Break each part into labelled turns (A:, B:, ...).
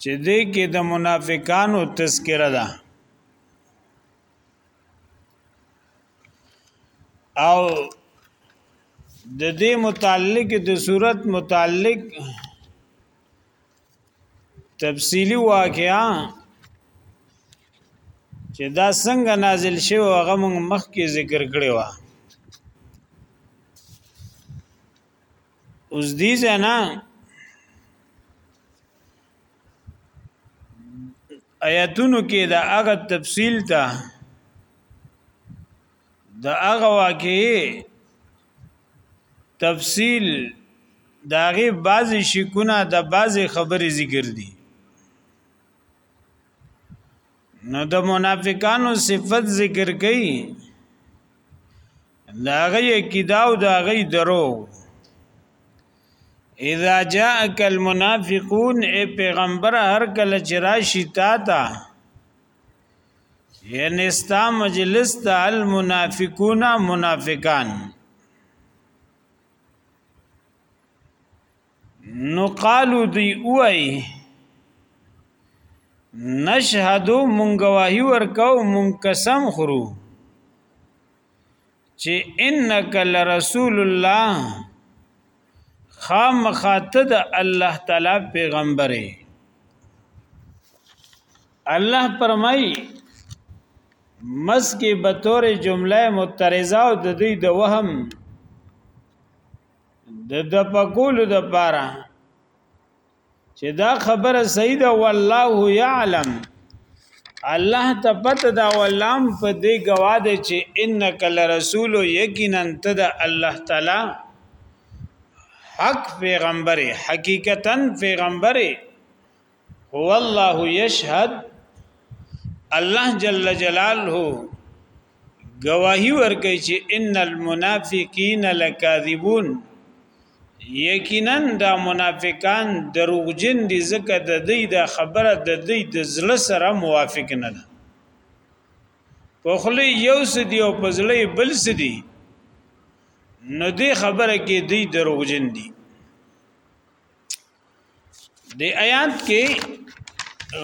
A: چې دې کې د منافقانو تذکره ده او د دې متعلق د صورت متعلق تفصیلی واقعا چې دا څنګه نازل شوی هغه موږ مخکې ذکر کړی و اوس دې زنا آیاتونو کې دا هغه تفصیل ته دا هغه واقعي تفصیل داغه بعضی شکونه د بعضی خبرې ذکر دي نو د منافقانو صفت ذکر کړي دا غي عقیده او دا غي درو اذا جاءك المنافقون اے پیغمبر هر کله چې راشي تا ته یعنی استا مجلس ته المنافقون منافقان نو قالو دی اوای نشهدو مونږ واهی ورکاو مونږ قسم خورو چې انک لرسول الله خامخاته د الله تعالی پیغمبره الله پرمای مسکی به تور جمله مترزه او د دې د وهم د د پکول د پاره چې دا خبره صحیح ده والله يعلم الله ته پته دا ولام په دې گواد چې انک لرسول یقینا ته د الله تعالی حق پیغمبره حقیقتا پیغمبره هو الله یشهد الله جل جلاله گواهی ورکړي چې ان المنافقین لکاذبون یقینا دا منافقان دروغجن دي ځکه د دې د خبره د دې د زړه سره موافق نه ده په خلی یو سدي او په زړه بل سدي نو دې خبره کې دې دروغجن دي د آیات کې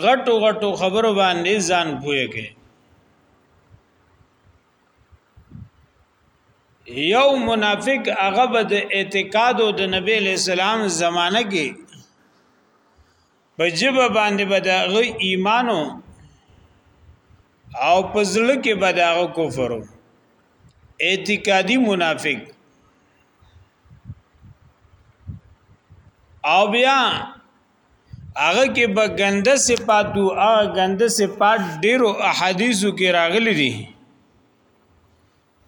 A: غټو غټو خبرو باندې ځان پوهه کې یو منافق هغه به د اعتقاد او د نبی له سلام زمانه کې په جبه باندې به د ایمانو او په زړه کې به د کفر اعتقادي منافق او بیا هغه کې به ګنده صفاتو هغه ګنده صفات ډیرو احادیثو کې راغلي دي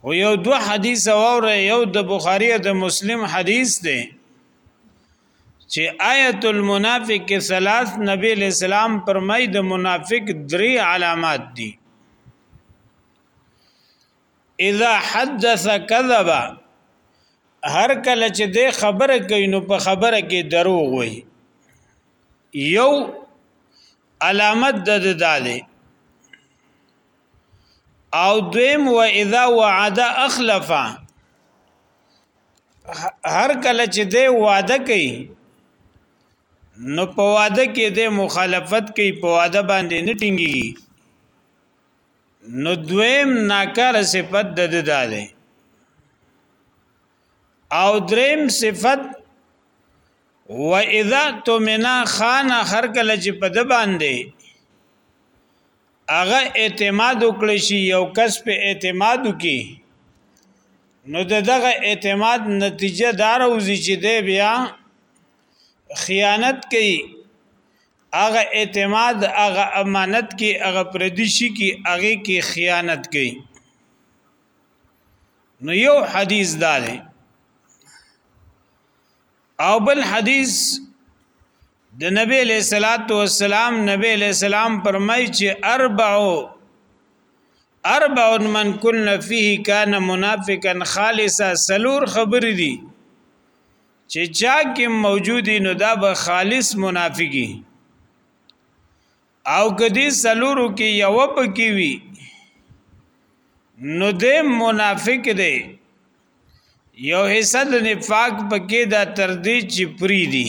A: او یو دو حدیث اوره یو د بخاری او د مسلم حدیث دی چې آیت المنافق کې ثلاث نبی اسلام پرمای د منافق درې علامات دي اذا حدث كذب هر کله چې د خبره کوي نو په خبره کې دروغ وي یو علامت د داله او دویم و اذا وعد اخلف هر کله چې د وعده کوي نو په وعده کې د مخالفت کوي په وعده باندې نه ټینګي نو دویم ناکار صفت د د داله او دریم صفت و اذا تمنا خان هر کله چې په د باندې هغه اعتماد وکړي شي یو کس په اعتماد وکي نو دغه اعتماد نتیجه دار وزي چې دی بیا خیانت کوي هغه اعتماد هغه امانت کې هغه پردي شي کې هغه کې خیانت کوي نو یو حدیث دا دی او بل حدیث د نبی له صلوات و سلام نبی له سلام پرمای چې اربع اربع من کن فيه كان منافقا خالصا سلور خبر دي چې چا کې موجودی نو دا به خالص منافقی او کدی سلورو کې یو پکې وی نو د منافق دی یو حصہ د نفاق پکې دا تر دې چې پری دی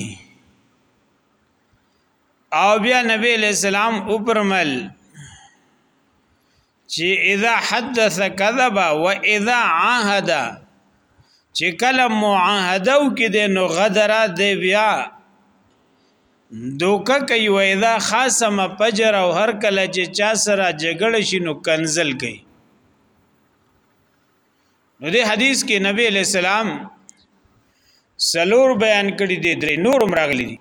A: او بیا نبی علیہ السلام اوپرمل چې اذا حدث كذب واذا عاهد چې کله معاهده وکړي د نو غدر دی بیا دوکه کوي و اذا خاصم فجر او هر کله چې چا سره جګړه شي نو کنزل کوي نو دې حدیث کې نبی علیہ السلام سلور بیان کړی دی درې نور مراغلی دي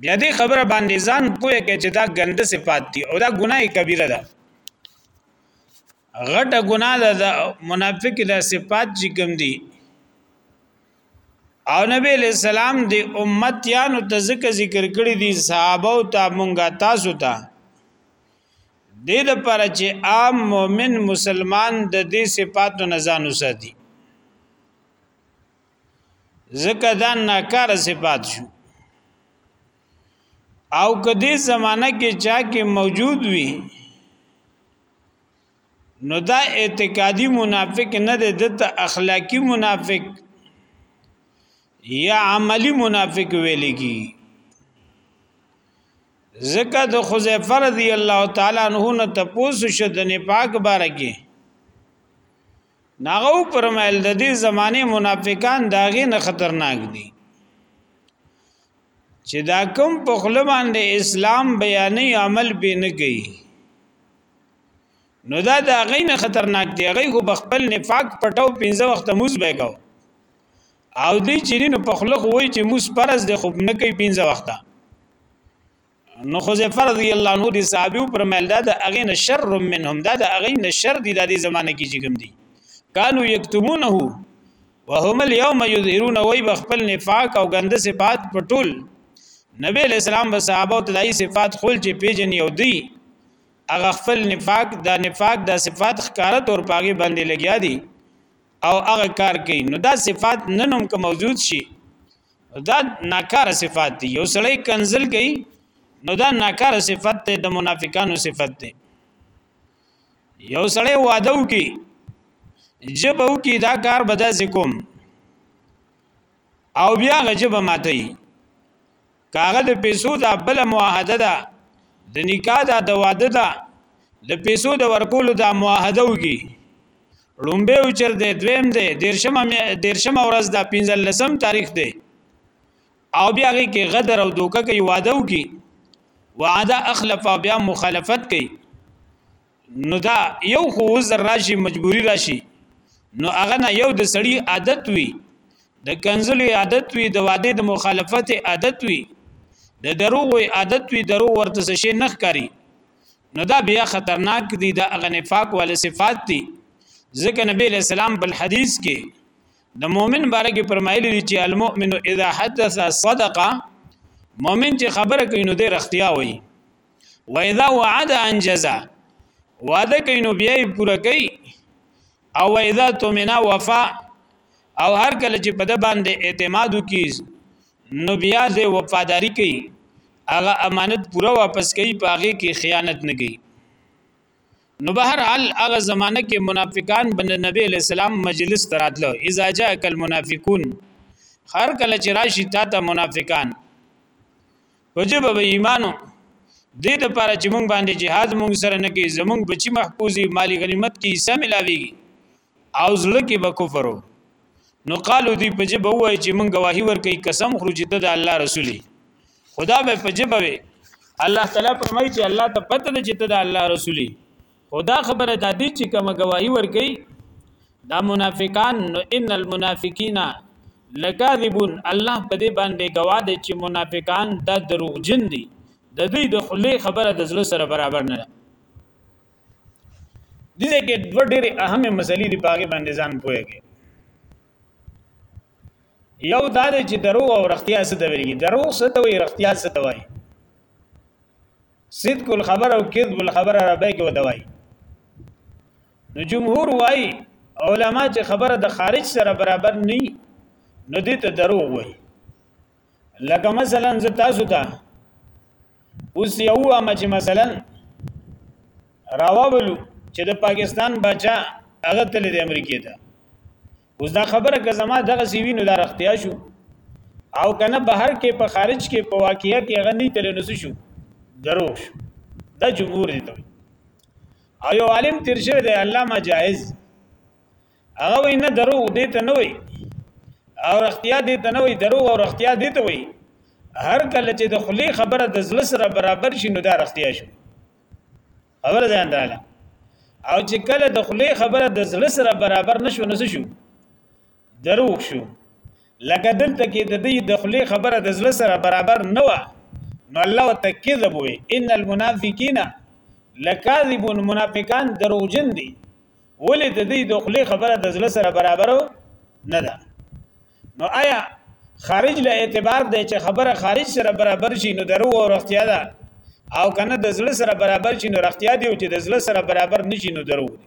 A: بیا دې خبره باندې ځان پوهه کې چې دا ګنده صفات دي او دا ګناه کبیره ده غټه ګناه ده د منافق د صفات چې کوم دي او نبی علیہ السلام دی امتیانو ته ذکر ذکر کړی دي صحابه او ته مونږه تاسو ته تا دې د پر چې عام مؤمن مسلمان د دې صفاتو نه ځان وساتي ځکه دا ناکار صفات شو او کدی زمانہ کې چا کې موجود وي نو دا اعتقادي منافق نه دی دته اخلاقی منافق یا عملی منافق ویل کی ځکه د خزیفه رضی الله تعالی عنہ نه تپوس شد نه پاک بارکه ناغو پرمایل د دې زمانه منافقان داغه نه خطرناک دي چې دا کوم په خپل باندې اسلام بیانې عمل به نه کوي نو دا د غي نه خطرناک دی غي خو بخپل نفاق پټاو پنځه وخت موز به کاو او دی چیرینو په خلق وای چې موز پرز د خوب نه کوي پنځه وخته نو حذیفه رضی الله عنه دي صحابي پر ملدا د اغه نه شر منهم دا د اغه نه شر دي د دې زمانه کې چې کوم دي کانو یکتمونه وهم اليوم یظهرون وای بخپل نفاق او ګنده صفات پټول نبی اسلام به صحابه ته دای صفات خول چې پیجن یو دی اغه خپل نفاق دا نفاق دا صفات خکارت اور پاګې باندې لګیا دي او هغه کار کوي نو دا صفات ننوم که موجود شي دا ناکار صفات دی یو سړی کنزل کوي نو دا ناکار صفت ته د منافقانو صفت دی یو سړی وعده وکي جب او کی دا کار بدا زکوم او بیا غجب ماته کاغه د پیسو دا بل معاهده ده د نکاح دا د واده ده د پیسو د ورکولو دا معاهده وکي لومبه اوچت دی دویم دی دیرشم دیرشم ورځ دا 15 لسم تاریخ دی او بیا هغه کې غدر او دوکه کوي وعده وکي وعده اخلف او بیا مخالفت کوي نو دا یو خو وزر راشي مجبوری راشي نو هغه نه یو د سړی عادت وي د کنزلو عادت وي د وعده د مخالفت عادت وي د دروغ عادت وي دروغ ورته شي نخ کاری نو دا بیا خطرناک دي دا هغه نفاق ول صفات دي ځکه نبی له سلام بل حدیث کې د مؤمن باره کې فرمایلی دي چې المؤمن اذا حدث صدق مؤمن چې خبره کوي نو د رښتیا وایي و اذا وعد انجزا وعده کوي نو بیا یې پوره کوي او اذا تمنا وفا او هر کله چې په د باندې اعتماد وکړي نو بیا زه وفاداری کوي هغه امانت پوره واپس کوي پاغه کې خیانت نه کوي نو بهر حال هغه زمانہ کې منافقان بن نبی علیہ السلام مجلس تراتلو اذا جاءك المنافقون هر کله چې راشي تا ته منافقان وجب به ایمانو دې د پاره چې مونږ باندې جهاد مونږ سره نه کوي زمونږ بچي محفوظي مالی غنیمت کې حصہ ملاويږي او زړه کې به کفر نو قالو دی په جبه وای چې مونږ گواهی ورکي قسم خورو چې د الله رسولي خدا به په جبه وي الله تعالی فرمایي چې الله ته پته ده چې د الله رسولي خدا خبره ده دي چې کوم گواهی ورکي دا منافقان نو ان المنافقین لکاذبون الله په دې باندې گواه دي چې منافقان دا دروغجن دي د دې د خلی خبره د زړه سره برابر نه ده دې کې دوه ډېرې اهمې مسلې دي په هغې باندې ځان پوهېږي یو دا دی چې درو او رښتیا څه ته ویل کېږي درو څه ته وایي رښتیا څه ته وایي صدق الخبر او کذب الخبر عربی کې وته وایي نو جمهور وایي علما چې خبره د خارج سره برابر نه نو دې ته درو وایي لکه مثلا زه تاسو ته اوس یو وامه چې مثلا راوولو چې د پاکستان بچا هغه تل د امریکې ته اوس دا خبره که زما دغه سی وینو دا رختیا شو او کنه بهر کې په خارج کې په واقعیا کې هغه نه تل نس شو درو شو دا جمهور دي ته او یو عالم تیر شوی دی علامه جائز هغه وای نه درو دې ته نه وای او رختیا دې ته نه وای درو او رختیا دې ته وای هر کله چې د خلی خبره د زړه سره برابر شي نو دا رختیا شو خبره ځان دراله او چې کله د خلی خبره د زړه سره برابر نشو نس شو درو شو لکه دلته کې د دې د خلی خبره د زړه سره برابر نه و نو الله تکذب وي ان المنافقین لکاذبون منافقان دروغجن دي ولې د دې د خلی خبره د زړه سره برابر نه ده نو آیا خارج له اعتبار دی چې خبره خارج سره برابر شي نو درو او رختیا ده او کنه د زړه سره برابر شي نو رختیا دی او چې د زړه سره برابر نشي نو درو دی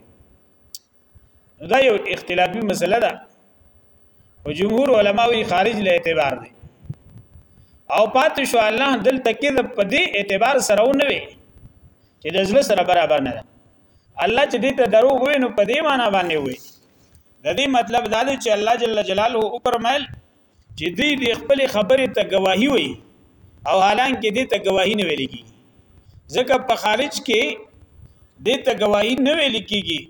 A: نو دا یو اختلافي مسله ده او جمهور علما وی خارج له اعتبار دی او پات شو الله دل تکذب په دې اعتبار سره ونه وي چې د زړه سره برابر نه ده الله چې دې ته دروغ وي نو په دې معنی باندې وي د دې مطلب دا دی چې الله جل جلاله او پرمایل چې دې دې خپل خبرې ته گواهی وي او حالانکه دې ته گواهی نه ویل کیږي ځکه په خارج کې دې ته گواهی نه ویل کیږي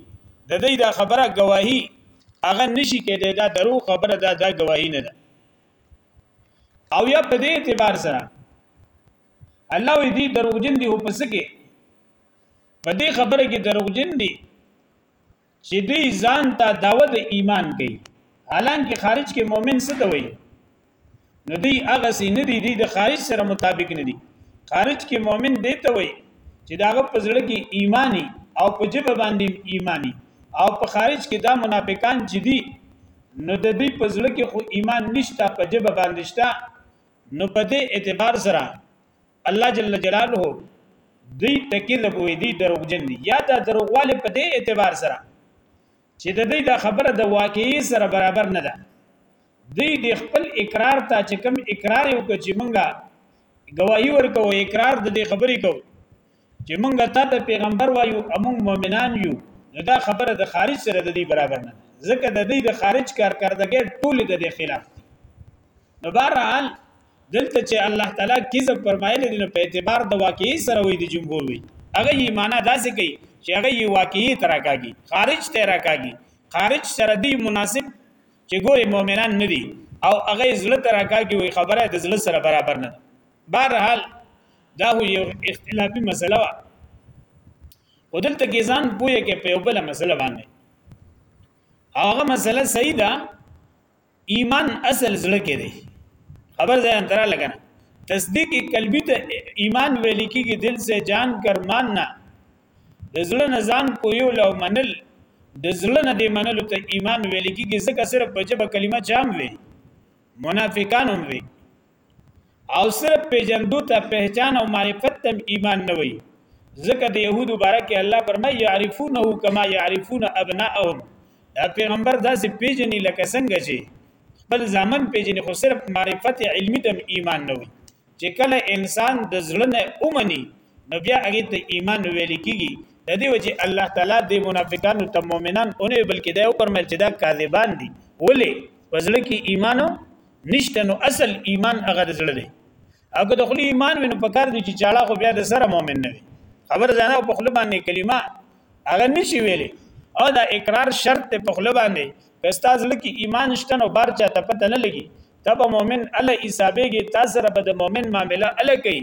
A: د دې دا خبره گواهی هغه نشي کېدای دا درو خبره دا دا گواهی نه ده او یا په دې اعتبار سره الله دې دروغجن دي هو پس کې په دې خبره کې دروغجن دي چې دوی ځان ته داوه د ایمان کوي حالانکه خارج کې مؤمن څه ته وایي نو دوی هغه سي نه دي دوی د خارج سره مطابق نه دي خارج کې مؤمن دی ته وایي چې داغه په زړه کې ایمانی او په جبه باندې ایمانی او په خارج کې دا منافقان چې دي نو د دوی په زړه کې خو ایمان نشته په جبه باندې شته نو په دې اعتبار سره الله جل جلاله دوی ته کذب وي دوی دروغجن دي یا دا دروغواله په دې اعتبار سره چې د دې دا خبره د واقعي سره برابر نه ده دوی د خپل اقرار ته چې کوم اقرار یو چې مونږه گواہی ورکو اقرار د دې خبرې کو چې مونږه تا ته پیغمبر وایو امون مؤمنان یو نو دا خبره د خارج سره د دې برابر نه ځکه د دې د خارج کارکردګي ټول د دې خلاف دي نو بهرحال دلته چې الله تعالی کذب فرمایلی دی نو په اعتبار د واقعي سره وي د جمهور وي هغه یې معنا داسې کوي چې هغه یې واقعي تراکاږي خارج ته راکاږي خارج سره دی مناسب چې ګوره مؤمنان نه دي او هغه زړه ته راکاږي وي خبره د زړه سره برابر نه بهر حال دا هو یو اختلافي مسله وه او دلته کې ځان پوهه کې په یو بل مسله باندې هغه مسله صحیح ده ایمان اصل زړه کې دی خبر ځای انترا لګنه تصدیق قلبی ته ایمان ویل کېږي دل سے جان کر ماننا د زړه نه ځان پویو لو منل د زړه نه دی منلو ته ایمان ویل کېږي ځکه صرف په جبه کلمه چام وي منافقان هم وي او صرف پیجندو ته پہچان او معرفت تم ایمان نه وي ځکه د يهودو باره کې الله فرمایي يعرفونه کما يعرفون ابناءهم دا پیغمبر داسې پیجنې لکه څنګه چې خپل ځامن پیجنې خو صرف معرفت علمی تم ایمان نه وي چې کله انسان د زړه نه اومني نو بیا هغه ته ایمان ویل کیږي د دې وجه الله تعالی د منافقانو ته مؤمنان اونې بلکې دا یو پرمل چې دا کاذبان دي ولې وزړه کې ایمان نشته نو اصل ایمان هغه د زړه دی او که د خلی ایمان وینو په کار دی چې چاړه خو بیا د سره مؤمن نه وي خبر ځانه په خپل باندې کلمه هغه نشي ویلي او دا اقرار شرط ته په خپل باندې کستا زړه کې ایمان شته نو بار چا ته پته نه لګي تب مؤمن ال حسابېږي تاسو رب د مؤمن معاملې ال کوي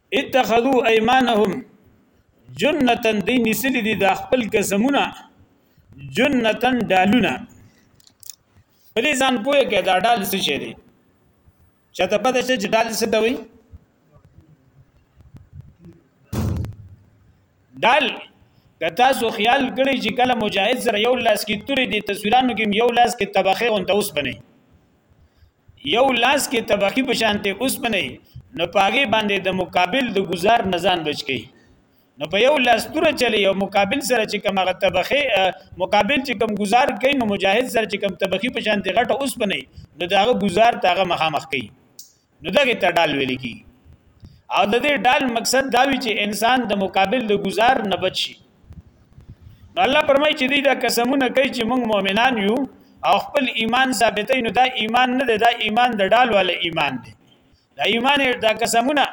A: اتخذو ايمانهم جنتن دی نسلی دی دا خپل قسمونه جنتن ډالونه په دې ځان پوهه کې دا ډال څه شي دی چې ته پته شې چې ډال څه ته وایي ډال که تاسو خیال کړی چې کله مجاهد سره یو لاس کې توري دي تصویرانو کې یو لاس کې طبخه غونته اوس بنئ یو لاس کې تبخی په شانته اوسپنه نو پاغه باندې د مقابل د گزار نزان بچ کی نو په یو لاس تور چلی او مقابل سره چې کوم هغه تبخی مقابل چې کوم گزار کین نو مجاهد سره چې کوم تبخی په شانته غټه اوسپنه نو داغه گزار تاغه مخامخ کی نو دغه ته ډال ویل کی او د دې ډال مقصد دا وی چې انسان د مقابل د گزار نه بچ شي نو الله پرمای چې دی دا قسمونه کوي چې موږ مؤمنان یو او خپل ایمان ثابتې نو دا ایمان نه دی دا ایمان د ډال ول ایمان دی دا ایمان دا قسمونه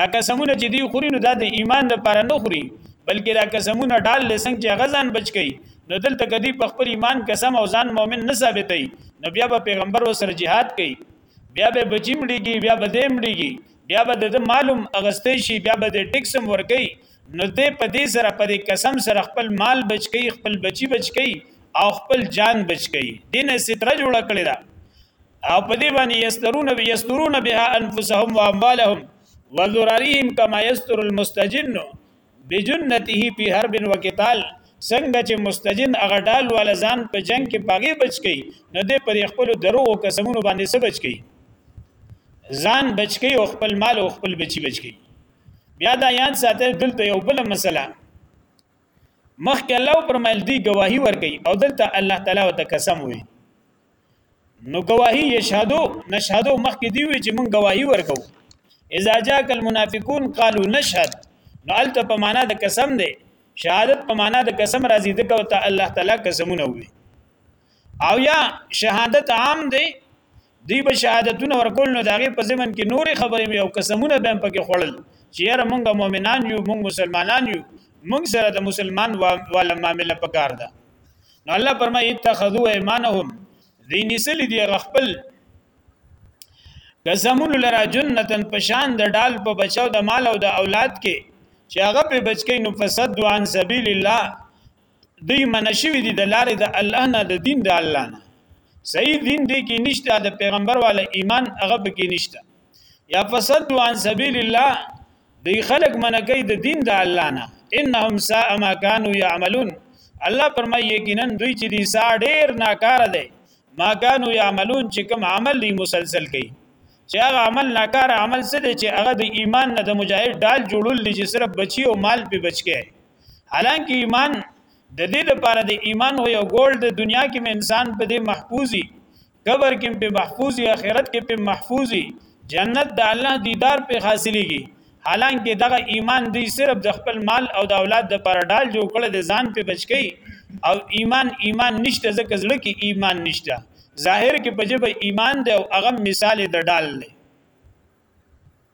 A: دا قسمونه چې دی خوري نو دا د ایمان د پر نه خوري بلکې دا قسمونه ډال لسنګ چې غزان بچ کړي نو دلته کدی په خپل ایمان قسم او ځان مؤمن نه ثابتې نو بیا به پیغمبر وسره jihad کوي بیا به بچی مړیږي بیا به دیم مړیږي بیا به د معلوم اغستې شي بیا به د ټیکسم ورګي نو دی په دې سره په دې قسم سره خپل مال بچ کوي خپل بچي بچ کوي او خپل جان بچ کوي دینه ستره جوړه کړی دا او په دې باندې یسترون به یسترون بها انفسهم و اموالهم وذرارهم کما یستر المستجن بجنته فی حرب وقتال څنګه چې مستجن هغه ډال والا ځان په جنگ کې پاګې بچ کړي نو دې پر خپل درو او قسمونو باندې څه بچ کړي ځان بچ کړي او خپل مال او خپل بچي بچ کړي بیا دا یاد ساتل دلته یو بل مسله مخکې الله پرمایل دی گواہی ورکي او دلته الله تعالی وت قسم وي نو گواہی یشهدو نشهدو مخکې دی وی چې مونږ گواہی ورکو اذا جاءك المنافقون قالوا نشهد نو الته په معنا د قسم دی شهادت په معنا د قسم راځي د کوته الله تعالی قسمونه وي او یا شهادت عام دی دوی به شهادتونه ورکول نو داغه په زمن کې نورې خبرې او قسمونه به پکې خړل چې یاره مونږ مؤمنان یو مونږ مسلمانان یو مونږ سره د مسلمان والا معاملې پکار ده نو الله پرمای اتخذوا ایمانهم دین سل دی غخپل قسمون لرا جنتن پشان د ډال په بچاو د مال او د اولاد کې چې هغه په بچکی نو فسد عن سبیل الله دوی منع شوي دي د لارې د الله نه د دین د الله نه صحیح دین دی کې نشته د پیغمبر والا ایمان هغه پکې نشته یا فسد عن سبیل الله دی خلق منکې د دین د الله نه انهم ساء ما كانوا يعملون الله فرمایي یقینا دوی چې دي سا ډیر ناکاره دي ما كانوا يعملون چې کوم عمل دی مسلسل کوي چې هغه عمل ناکاره عمل څه دی چې هغه د ایمان نه د مجاهد ډال جوړول دي چې صرف بچي او مال په بچ کې حالانکه ایمان د دې لپاره د ایمان هو یو ګول د دنیا کې انسان په دې محفوظي قبر کې په محفوظي آخرت کې په محفوظي جنت د الله دیدار په حاصلېږي حالانکه دغه ایمان دی صرف د خپل مال او د اولاد د پر ډال جوړ کړي د ځان په بچکی او ایمان ایمان نشته ځکه زړه کې ایمان نشته ظاهر کې په جبه ایمان دی او هغه مثال د ډال دی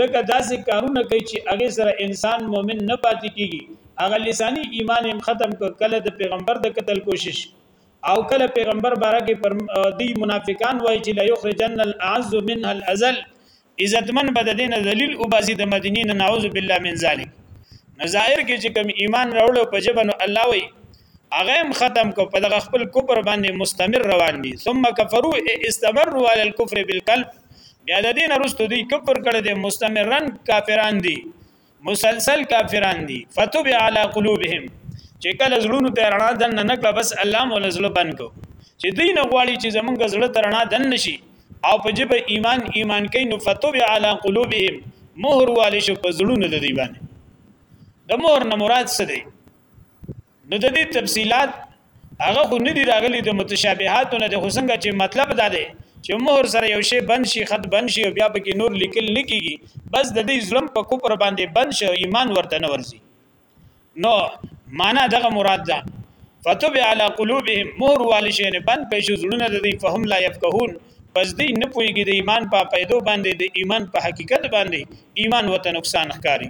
A: ځکه داسې کارونه کوي چې هغه سره انسان مؤمن نه پاتې کیږي هغه لسانی ایمان هم ختم ک کله د پیغمبر د قتل کوشش او کله پیغمبر باره کې پر دی منافقان وای چې لا یخرجن الاعز منها الازل عزتمن بد دین ذلیل او بازی د مدینین نعوذ بالله من ذلک نظائر کې چې کوم ایمان راوړو په جبن الله وای هغه هم ختم کو په دغه خپل کفر باندې مستمر روان دي ثم کفروا استمروا على الكفر بالقلب بیا د دین وروسته دوی کفر کړی دی مستمرن کافران دي مسلسل کافران دي فتوب علی قلوبهم چې کله زړونو ته رڼا دن نه کړه بس الله مول زړه بند کو چې دوی نه غواړي چې زمونږ زړه ته رڼا دن نشي او په جبه ایمان ایمان کین فتوب علی قلوبهم مهر والش په زړونو د دی باندې د مهر نه مراد څه دی نو د دې تفصيلات هغه خو نه دي راغلي د متشابهاتو نه د حسنګ چې مطلب دا دی چې مهر سره یو شی بند شي خط بند شي او بیا پکې نور لیکل نه کیږي بس د دې ظلم په کوپر باندې بند شي ایمان ورته نه ورزي نو معنا دغه مراد ده فتوب علی قلوبهم مهر والشي نه بند کړي شو زړونه د دې فهم لا يفقهون پس دی نه پويږي د ایمان په پیدو باندې د ایمان په حقیقت باندې ایمان وته نقصان ښکاری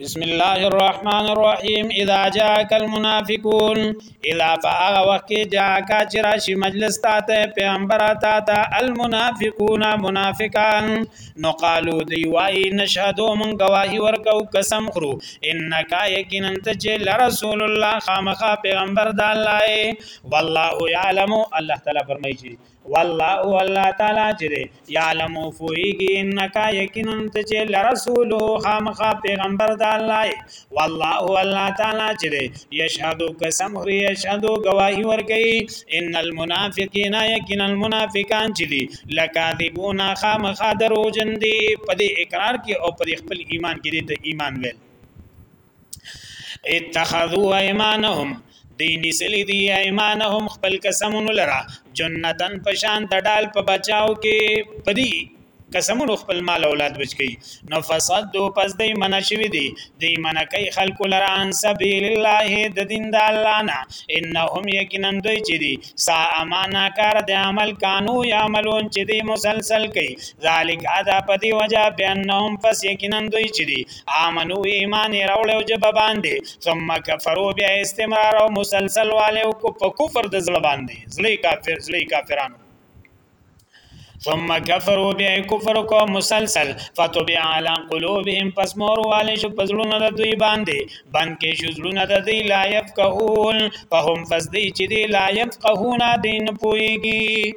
A: بسم الله الرحمن الرحیم اذا جاءك المنافقون الا فاغ وقت جاءك چرشی مجلس تا ته پیغمبر تا ته المنافقون منافقان نو قالو دی وای نشهدو من گواہی ورکو قسم خرو انک یقینا ته چې لرسول الله خامخا پیغمبر د الله والله یعلم الله تعالی فرمایي والله او الله تعالی چې دی یعلم فویږي انک یقینا ته چې لرسول خامخا پیغمبر د الله والله او الله تعالی چې دی یشهد قسم خوري یشهد گواہی ور کوي ان المنافقین یقینا المنافقان چې دی لکاذبون خامخا دروجن دی په دې اقرار کې او په خپل ایمان کې دی ته ایمان ویل اتخذوا ايمانهم دینی سلی دی ایمانهم خپل قسمونو لرا جنتن پشان د ډال په بچاو کې پدی قسمونو خپل مال اولاد بچ کی نو فسدو پس دی من شوی دی دی من کای خلق لرا ان سبیل الله د دین د الله نه انهم یقینا دوی چې دی سا امانا کار د عمل کانو یعملون چې دی مسلسل کی ذالک ادا پدی وجه بانهم پس یقینا دوی چې دی آمنو ایمان یې راوړی او ژبه باندې ثم کفرو بیا استمرار او مسلسل والي او کو په کفر د زړه باندې زړه کافر زړه کافرانو ثم کفرو بیا کفر کو مسلسل فتبع علی قلوبهم پس مور والي شو پزړونه د دوی باندې بند کې شو زړونه د دوی لا يفقهون فهم فسدی چې دی لا يفقهون دین پويږي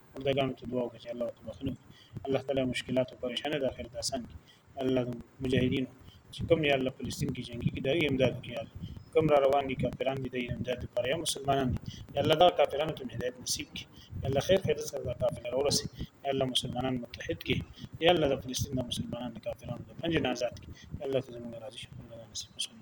A: ورته ګانو ته دعا وکړه چې الله ورته بخنه وکړي الله تعالی مشکلات او پریشانه د اخرت آسان کړي الله د مجاهدینو چې کوم یا الله فلسطین کې جنگي کې دایي امداد وکړي یا الله کوم را روان دي کافران دي د امداد لپاره یا مسلمانان دي یا الله دا کافرانو ته هدایت نصیب کړي یا الله خیر خیر سره دا قافله راورسي یا الله مسلمانان متحد کړي یا الله د فلسطین د مسلمانان د کافرانو د پنج نه آزاد کړي یا الله ته زموږ راضي شي الله نصیب وسلم